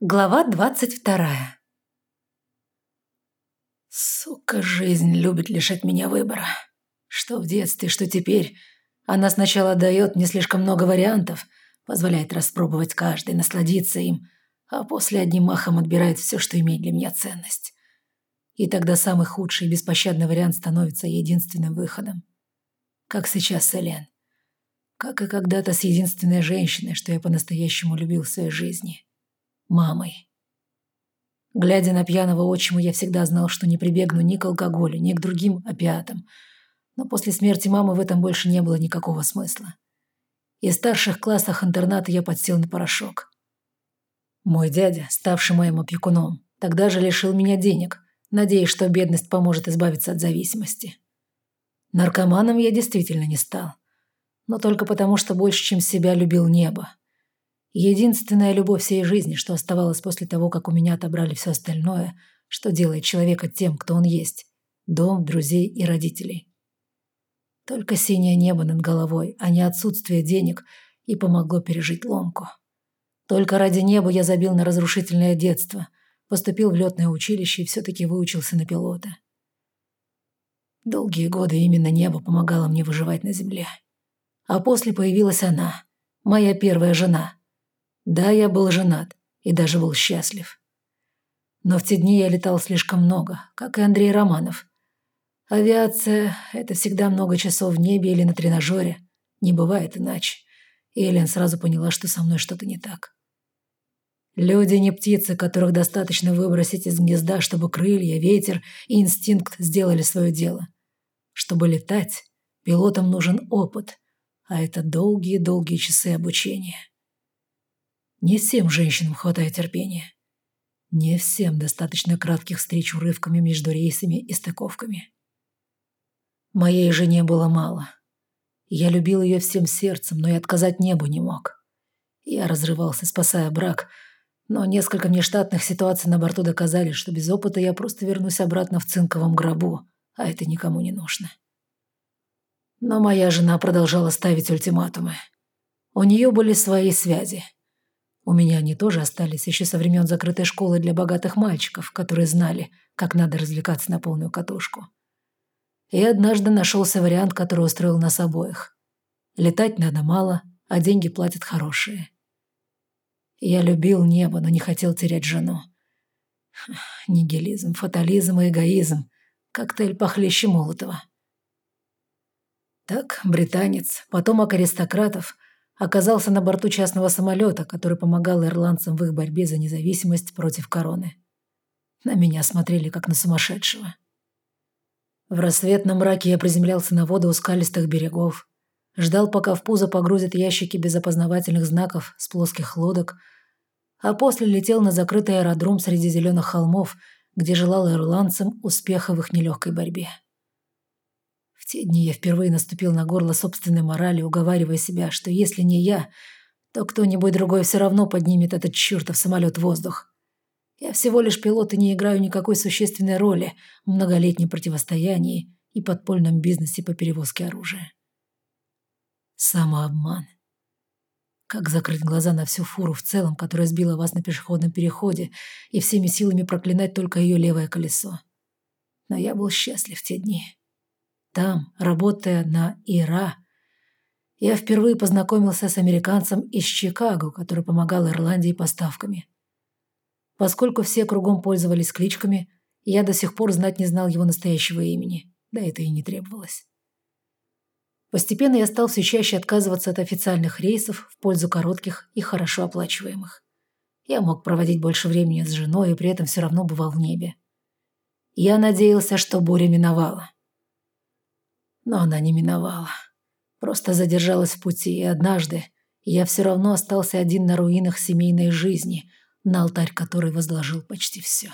Глава двадцать вторая. Сука, жизнь любит лишать меня выбора. Что в детстве, что теперь. Она сначала дает мне слишком много вариантов, позволяет распробовать каждый, насладиться им, а после одним махом отбирает все, что имеет для меня ценность. И тогда самый худший и беспощадный вариант становится единственным выходом. Как сейчас с Элен. Как и когда-то с единственной женщиной, что я по-настоящему любил в своей жизни мамой. Глядя на пьяного отчима, я всегда знал, что не прибегну ни к алкоголю, ни к другим опиатам. Но после смерти мамы в этом больше не было никакого смысла. И в старших классах интерната я подсел на порошок. Мой дядя, ставший моим опекуном, тогда же лишил меня денег, надеясь, что бедность поможет избавиться от зависимости. Наркоманом я действительно не стал. Но только потому, что больше, чем себя, любил небо. Единственная любовь всей жизни, что оставалось после того, как у меня отобрали все остальное, что делает человека тем, кто он есть. Дом, друзей и родителей. Только синее небо над головой, а не отсутствие денег, и помогло пережить ломку. Только ради неба я забил на разрушительное детство, поступил в летное училище и все-таки выучился на пилота. Долгие годы именно небо помогало мне выживать на земле. А после появилась она, моя первая жена, да, я был женат и даже был счастлив. Но в те дни я летал слишком много, как и Андрей Романов. Авиация – это всегда много часов в небе или на тренажере. Не бывает иначе. И Элен сразу поняла, что со мной что-то не так. Люди не птицы, которых достаточно выбросить из гнезда, чтобы крылья, ветер и инстинкт сделали свое дело. Чтобы летать, пилотам нужен опыт, а это долгие-долгие часы обучения. Не всем женщинам хватает терпения. Не всем достаточно кратких встреч урывками между рейсами и стыковками. Моей жене было мало. Я любил ее всем сердцем, но и отказать небу не мог. Я разрывался, спасая брак, но несколько внештатных ситуаций на борту доказали, что без опыта я просто вернусь обратно в цинковом гробу, а это никому не нужно. Но моя жена продолжала ставить ультиматумы. У нее были свои связи – у меня они тоже остались еще со времен закрытой школы для богатых мальчиков, которые знали, как надо развлекаться на полную катушку. И однажды нашелся вариант, который устроил нас обоих. Летать надо мало, а деньги платят хорошие. Я любил небо, но не хотел терять жену. Нигилизм, фатализм и эгоизм. Коктейль похлеще Молотова. Так, британец, потомок аристократов – оказался на борту частного самолета, который помогал ирландцам в их борьбе за независимость против короны. На меня смотрели, как на сумасшедшего. В рассветном мраке я приземлялся на воду у скалистых берегов, ждал, пока в пузо погрузят ящики без опознавательных знаков с плоских лодок, а после летел на закрытый аэродром среди зеленых холмов, где желал ирландцам успеха в их нелегкой борьбе. В те дни я впервые наступил на горло собственной морали, уговаривая себя, что если не я, то кто-нибудь другой все равно поднимет этот чертов самолет в воздух. Я всего лишь пилот и не играю никакой существенной роли в многолетнем противостоянии и подпольном бизнесе по перевозке оружия. Самообман. Как закрыть глаза на всю фуру в целом, которая сбила вас на пешеходном переходе, и всеми силами проклинать только ее левое колесо. Но я был счастлив в те дни. Там, работая на ИРА, я впервые познакомился с американцем из Чикаго, который помогал Ирландии поставками. Поскольку все кругом пользовались кличками, я до сих пор знать не знал его настоящего имени, да это и не требовалось. Постепенно я стал все чаще отказываться от официальных рейсов в пользу коротких и хорошо оплачиваемых. Я мог проводить больше времени с женой и при этом все равно бывал в небе. Я надеялся, что буря миновала. Но она не миновала. Просто задержалась в пути, и однажды я все равно остался один на руинах семейной жизни, на алтарь которой возложил почти все.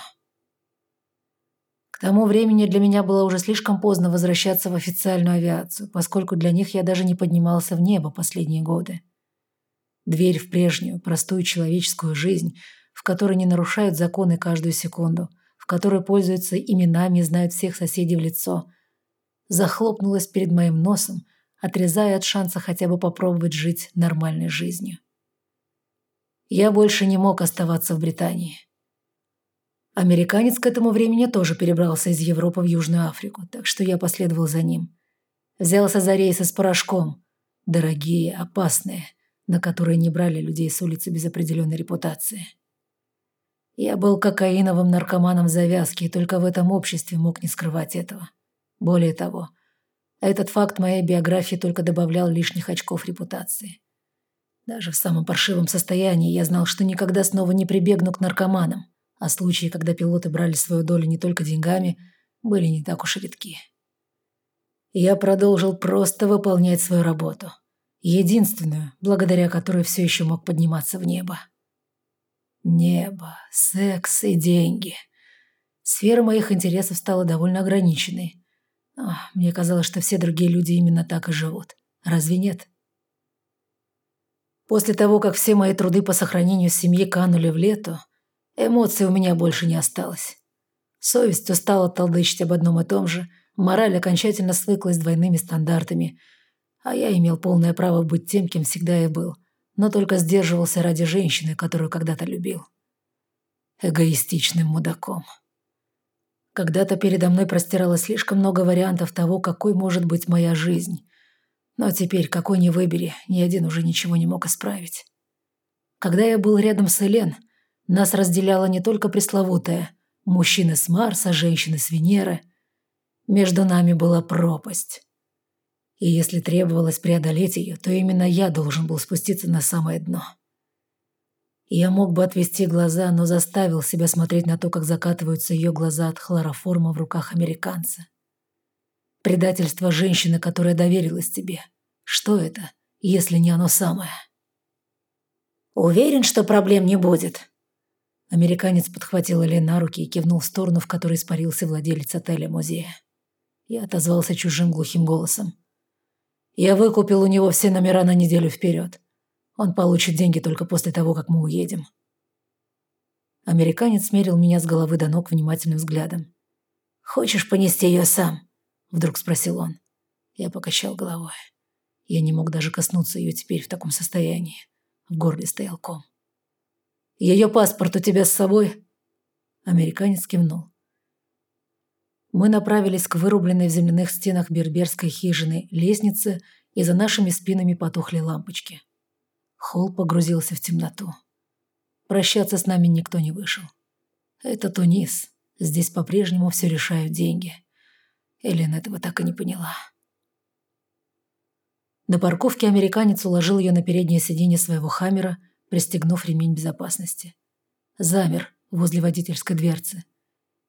К тому времени для меня было уже слишком поздно возвращаться в официальную авиацию, поскольку для них я даже не поднимался в небо последние годы. Дверь в прежнюю, простую человеческую жизнь, в которой не нарушают законы каждую секунду, в которой пользуются именами и знают всех соседей в лицо – захлопнулась перед моим носом, отрезая от шанса хотя бы попробовать жить нормальной жизнью. я больше не мог оставаться в Британии. Американец к этому времени тоже перебрался из Европы в Южную Африку, так что я последовал за ним. Взялся за рейсы с порошком. Дорогие, опасные, на которые не брали людей с улицы без определенной репутации. Я был кокаиновым наркоманом завязки, и только в этом обществе мог не скрывать этого. Более того, этот факт моей биографии только добавлял лишних очков репутации. Даже в самом паршивом состоянии я знал, что никогда снова не прибегну к наркоманам, а случаи, когда пилоты брали свою долю не только деньгами, были не так уж редки. Я продолжил просто выполнять свою работу. Единственную, благодаря которой все еще мог подниматься в небо. Небо, секс и деньги. Сфера моих интересов стала довольно ограниченной. Но мне казалось, что все другие люди именно так и живут. Разве нет? После того, как все мои труды по сохранению семьи канули в лету, эмоций у меня больше не осталось. Совесть устала толдычить об одном и том же, мораль окончательно свыклась с двойными стандартами, а я имел полное право быть тем, кем всегда и был, но только сдерживался ради женщины, которую когда-то любил. Эгоистичным мудаком. Когда-то передо мной простиралось слишком много вариантов того, какой может быть моя жизнь, но теперь, какой ни выбери, ни один уже ничего не мог исправить. Когда я был рядом с Элен, нас разделяла не только пресловутая «мужчины с Марса, женщины с Венеры». Между нами была пропасть. И если требовалось преодолеть ее, то именно я должен был спуститься на самое дно. Я мог бы отвести глаза, но заставил себя смотреть на то, как закатываются ее глаза от хлороформа в руках американца. Предательство женщины, которая доверилась тебе. Что это, если не оно самое? Уверен, что проблем не будет. Американец подхватил Элен на руки и кивнул в сторону, в которой испарился владелец отеля-музея. Я отозвался чужим глухим голосом. Я выкупил у него все номера на неделю вперед. Он получит деньги только после того, как мы уедем. Американец смерил меня с головы до ног внимательным взглядом. «Хочешь понести ее сам?» Вдруг спросил он. Я покачал головой. Я не мог даже коснуться ее теперь в таком состоянии. В горле стоял ком. «Ее паспорт у тебя с собой?» Американец кивнул. Мы направились к вырубленной в земляных стенах берберской хижины лестнице, и за нашими спинами потухли лампочки. Холл погрузился в темноту. Прощаться с нами никто не вышел. Это Тунис. Здесь по-прежнему все решают деньги. Эллен этого так и не поняла. На парковке американец уложил ее на переднее сиденье своего хаммера, пристегнув ремень безопасности. Замер возле водительской дверцы.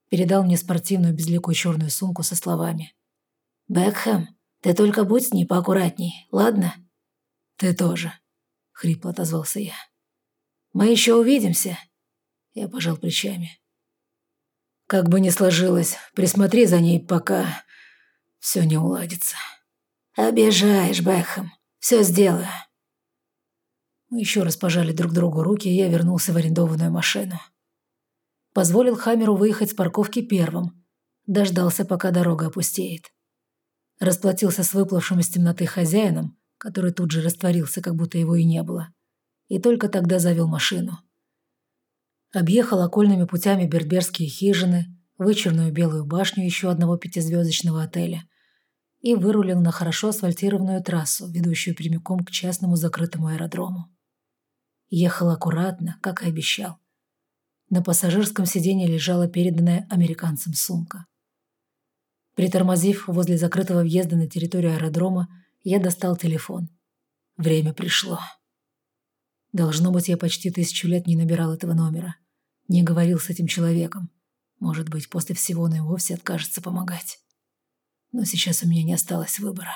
Передал мне спортивную безликую черную сумку со словами. «Бекхэм, ты только будь с ней поаккуратней, ладно?» «Ты тоже», — хрипло отозвался я. «Мы еще увидимся?» Я пожал плечами. Как бы ни сложилось, присмотри за ней, пока все не уладится. Обижаешь, Бэхэм. Все сделаю. Мы еще раз пожали друг другу руки, и я вернулся в арендованную машину. Позволил Хамеру выехать с парковки первым. Дождался, пока дорога опустеет. Расплатился с выплывшим из темноты хозяином, который тут же растворился, как будто его и не было. И только тогда завел машину объехал окольными путями берберские хижины, вычерную белую башню еще одного пятизвездочного отеля и вырулил на хорошо асфальтированную трассу, ведущую прямиком к частному закрытому аэродрому. Ехал аккуратно, как и обещал. На пассажирском сиденье лежала переданная американцам сумка. Притормозив возле закрытого въезда на территорию аэродрома, я достал телефон. Время пришло. Должно быть, я почти тысячу лет не набирал этого номера не говорил с этим человеком. Может быть, после всего он и вовсе откажется помогать. Но сейчас у меня не осталось выбора.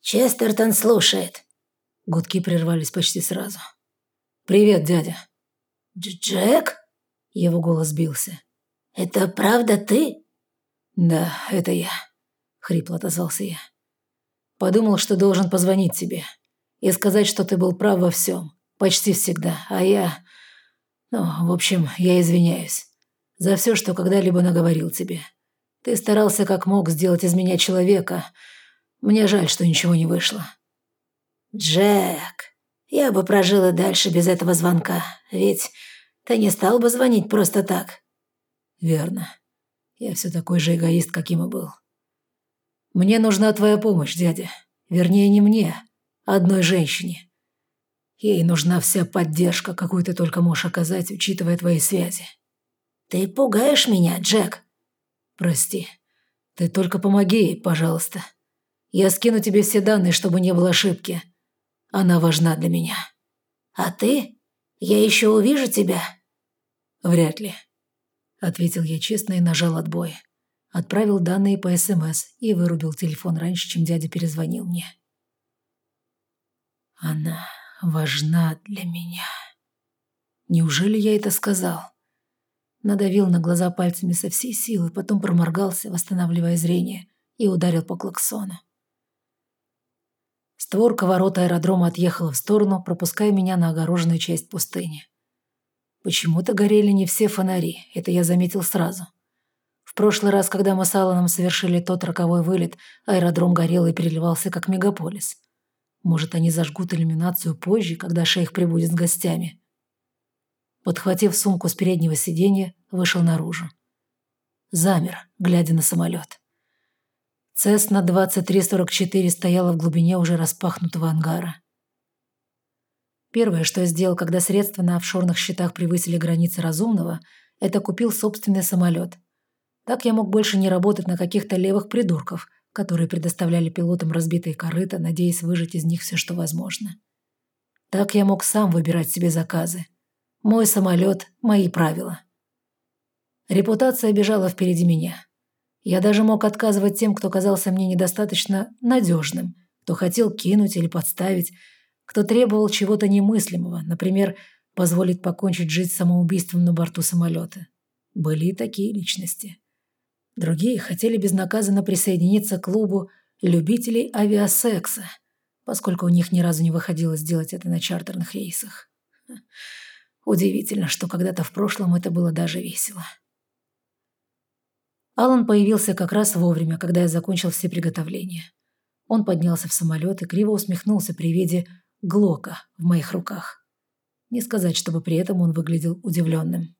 «Честертон слушает». Гудки прервались почти сразу. «Привет, дядя». «Джек?» Его голос бился. «Это правда ты?» «Да, это я», — хрипло отозвался я. «Подумал, что должен позвонить тебе и сказать, что ты был прав во всем, почти всегда, а я... Ну, в общем, я извиняюсь за все, что когда-либо наговорил тебе. Ты старался как мог сделать из меня человека. Мне жаль, что ничего не вышло». «Джек, Я бы прожила дальше без этого звонка, ведь ты не стал бы звонить просто так». «Верно. Я все такой же эгоист, каким и был. Мне нужна твоя помощь, дядя. Вернее, не мне, а одной женщине. Ей нужна вся поддержка, какую ты только можешь оказать, учитывая твои связи». «Ты пугаешь меня, Джек?» «Прости. Ты только помоги ей, пожалуйста. Я скину тебе все данные, чтобы не было ошибки. Она важна для меня». «А ты? Я еще увижу тебя?» «Вряд ли», — ответил я честно и нажал отбой. Отправил данные по СМС и вырубил телефон раньше, чем дядя перезвонил мне. «Она важна для меня». Неужели я это сказал? Надавил на глаза пальцами со всей силы, потом проморгался, восстанавливая зрение, и ударил по клаксону. Створка ворот аэродрома отъехала в сторону, пропуская меня на огороженную часть пустыни. Почему-то горели не все фонари, это я заметил сразу. В прошлый раз, когда мы с Алланом совершили тот роковой вылет, аэродром горел и переливался, как мегаполис. Может, они зажгут иллюминацию позже, когда шейх прибудет с гостями. Подхватив сумку с переднего сиденья, вышел наружу. Замер, глядя на самолет. Цесна 2344 стояла в глубине уже распахнутого ангара. Первое, что я сделал, когда средства на офшорных счетах превысили границы разумного, это купил собственный самолет. Так я мог больше не работать на каких-то левых придурков, которые предоставляли пилотам разбитые корыта, надеясь выжать из них все, что возможно. Так я мог сам выбирать себе заказы, мой самолет, мои правила. Репутация бежала впереди меня. Я даже мог отказывать тем, кто казался мне недостаточно надежным, кто хотел кинуть или подставить, кто требовал чего-то немыслимого, например, позволить покончить жизнь самоубийством на борту самолета. Были и такие личности. Другие хотели безнаказанно присоединиться к клубу любителей авиасекса, поскольку у них ни разу не выходило сделать это на чартерных рейсах. Удивительно, что когда-то в прошлом это было даже весело. Алан появился как раз вовремя, когда я закончил все приготовления. Он поднялся в самолет и криво усмехнулся при виде Глока в моих руках. Не сказать, чтобы при этом он выглядел удивленным.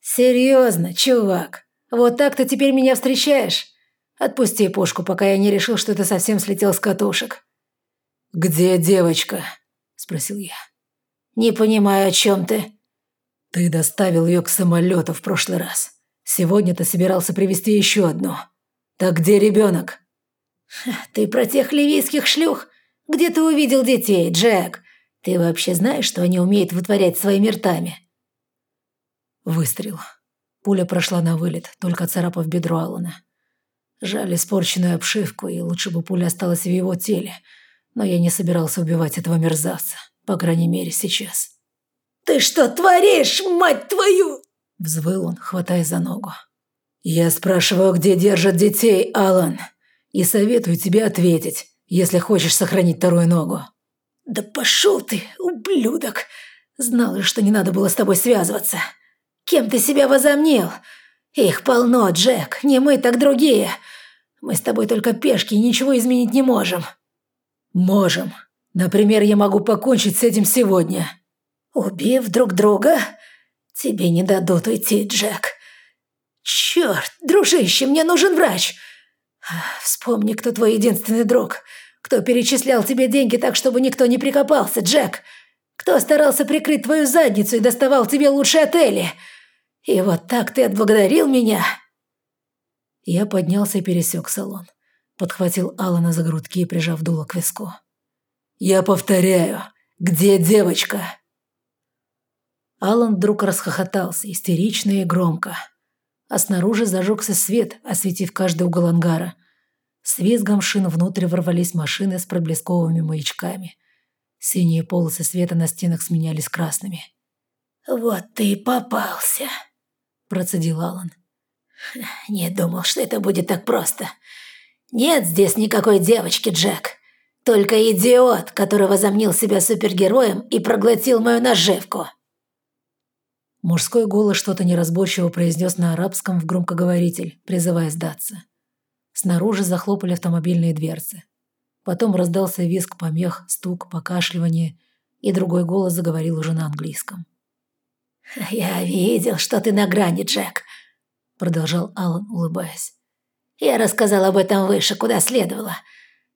«Серьезно, чувак? Вот так ты теперь меня встречаешь? Отпусти пушку, пока я не решил, что ты совсем слетел с катушек». «Где девочка?» – спросил я. «Не понимаю, о чем ты». «Ты доставил ее к самолету в прошлый раз. Сегодня ты собирался привезти еще одну. Так где ребенок?» «Ты про тех ливийских шлюх? Где ты увидел детей, Джек? Ты вообще знаешь, что они умеют вытворять своими ртами?» Выстрел. Пуля прошла на вылет, только царапав бедро Алана. Жаль испорченную обшивку, и лучше бы пуля осталась в его теле. Но я не собирался убивать этого мерзавца. По крайней мере, сейчас. «Ты что творишь, мать твою?» Взвыл он, хватая за ногу. «Я спрашиваю, где держат детей, Алан, и советую тебе ответить, если хочешь сохранить вторую ногу». «Да пошел ты, ублюдок! Знал же, что не надо было с тобой связываться. Кем ты себя возомнил? Их полно, Джек, не мы, так другие. Мы с тобой только пешки и ничего изменить не можем». «Можем», Например, я могу покончить с этим сегодня». «Убив друг друга? Тебе не дадут уйти, Джек. Черт, дружище, мне нужен врач. Вспомни, кто твой единственный друг. Кто перечислял тебе деньги так, чтобы никто не прикопался, Джек. Кто старался прикрыть твою задницу и доставал тебе лучшие отели. И вот так ты отблагодарил меня». Я поднялся и пересек салон. Подхватил Алана за грудки и прижав дуло к виску. «Я повторяю, где девочка?» Алан вдруг расхохотался, истерично и громко. А снаружи зажегся свет, осветив каждый угол ангара. С визгом шин внутрь ворвались машины с проблесковыми маячками. Синие полосы света на стенах сменялись красными. «Вот ты и попался», – процедил Алан. «Не думал, что это будет так просто. Нет здесь никакой девочки, Джек. Только идиот, который возомнил себя супергероем и проглотил мою наживку. Мужской голос что-то неразборчиво произнес на арабском в громкоговоритель, призывая сдаться. Снаружи захлопали автомобильные дверцы. Потом раздался визг помех, стук, покашливание, и другой голос заговорил уже на английском. «Я видел, что ты на грани, Джек», — продолжал Алан, улыбаясь. «Я рассказал об этом выше, куда следовало.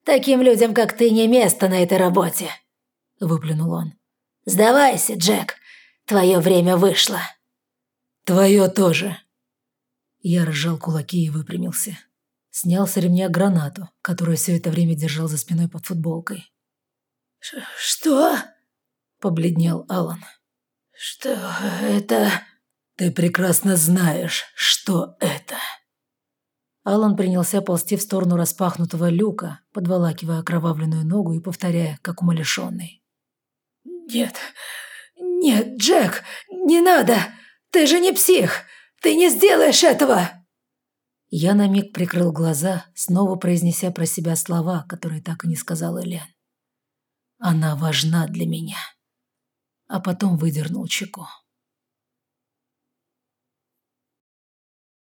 Таким людям, как ты, не место на этой работе», — выплюнул он. «Сдавайся, Джек, твое время вышло». «Твое тоже». Я разжал кулаки и выпрямился. Снял с ремня гранату, которую все это время держал за спиной под футболкой. «Что?» – побледнел Алан. «Что это?» «Ты прекрасно знаешь, что это». Алан принялся ползти в сторону распахнутого люка, подволакивая окровавленную ногу и повторяя, как умалишенный. «Нет, нет, Джек, не надо! Ты же не псих! Ты не сделаешь этого!» Я на миг прикрыл глаза, снова произнеся про себя слова, которые так и не сказал Элен. Она важна для меня. А потом выдернул чеку.